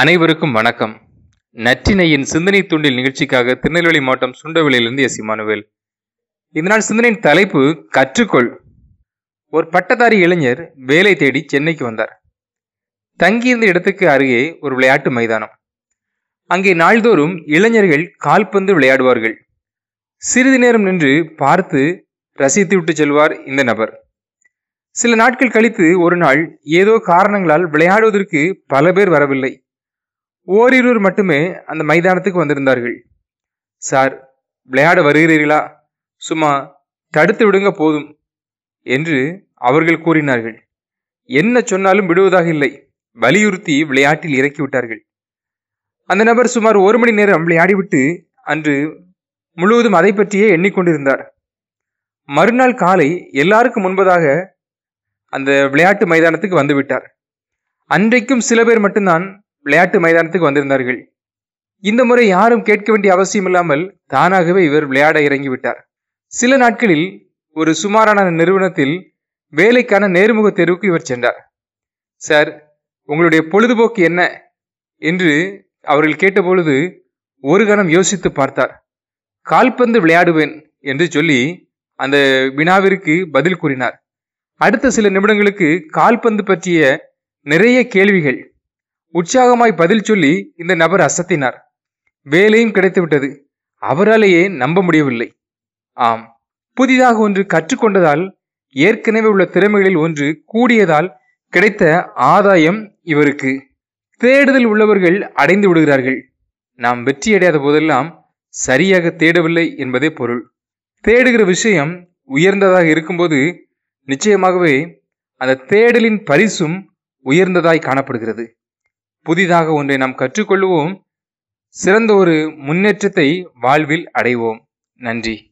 அனைவருக்கும் வணக்கம். நற்றினையின் சிந்தனை தூண்டில் நிகழ்ச்சிக்காக திருநெல்வேலி மாவட்டம் சுண்டவெளியிலிருந்து எஸ். இமானுவேல். இந்த நாள் சிந்தனையின் தலைப்பு கற்றுக்கொள். ஒரு பட்டதாரி இளைஞர் வேலை தேடி சென்னைக்கு வந்தார். தங்கியிருந்த இடத்துக்கு அருகே ஒரு விளையாட்டு மைதானம். அங்கே நாள்தோறும் இளைஞர்கள் கால்பந்து விளையாடுவார்கள். சிறிது நேரம் நின்று பார்த்து ரசித்து விட்டு செல்வார் இந்த நபர். சில நாட்கள் கழித்து ஒரு நாள் ஏதோ காரணங்களால் விளையாடுவதற்கு பல பேர் வரவில்லை. ஓரிருவர் மட்டுமே அந்த மைதானத்துக்கு வந்திருந்தார்கள். சார் விளையாட வருகிறீர்களா? சும்மா தடுத்து விடுங்க போதும் என்று அவர்கள் கூறினார்கள். என்ன சொன்னாலும் விடுவதாக இல்லை வலியுறுத்தி விளையாட்டில் இறக்கிவிட்டார்கள் அந்த நபர் சுமார் ஒரு மணி நேரம் விளையாடிவிட்டு அன்று முழுவதும் அதை பற்றியே எண்ணிக்கொண்டிருந்தார் மறுநாள் காலை எல்லாருக்கும் முன்பதாக அந்த விளையாட்டு மைதானத்துக்கு வந்துவிட்டார் அன்றைக்கும் சில பேர் மட்டும்தான் விளையாட்டு மைதானத்துக்கு வந்திருந்தார்கள். இந்த முறை யாரும் கேட்க வேண்டிய அவசியம் இல்லாமல் தானாகவே இவர் விளையாட இறங்கிவிட்டார் சில நாட்களில் ஒரு சுமாரான நிறுவனத்தில் வேலைக்கான நேர்முக தேர்வுக்கு இவர் சென்றார். சார் உங்களுடைய பொழுதுபோக்கு என்ன? என்று அவர்கள் கேட்டபொழுது ஒரு கணம் யோசித்து பார்த்தார். கால்பந்து விளையாடுவேன் என்று சொல்லி அந்த வினாவிற்கு பதில் கூறினார். அடுத்த சில நிமிடங்களுக்கு கால்பந்து பற்றிய நிறைய கேள்விகள் உற்சாகமாய் பதில் சொல்லி இந்த நபர் அசத்தினார். வேலையும் கிடைத்துவிட்டது. அவராலேயே நம்ப முடியவில்லை. ஆம் புதிதாக ஒன்று கற்றுக்கொண்டதால் ஏற்கனவே உள்ள திறமைகளில் ஒன்று கூடியதால் கிடைத்த ஆதாயம் இவருக்கு. தேடுதல் உள்ளவர்கள் அடைந்து விடுகிறார்கள். நாம் வெற்றியடையாத போதெல்லாம் சரியாக தேடவில்லை என்பதே பொருள். தேடுகிற விஷயம் உயர்ந்ததாக இருக்கும்போது நிச்சயமாகவே அந்த தேடலின் பரிசும் உயர்ந்ததாய் காணப்படுகிறது. புதிதாக ஒன்றை நாம் கற்றுக்கொள்வோம். சிறந்த ஒரு முன்னேற்றத்தை வாழ்வில் அடைவோம். நன்றி.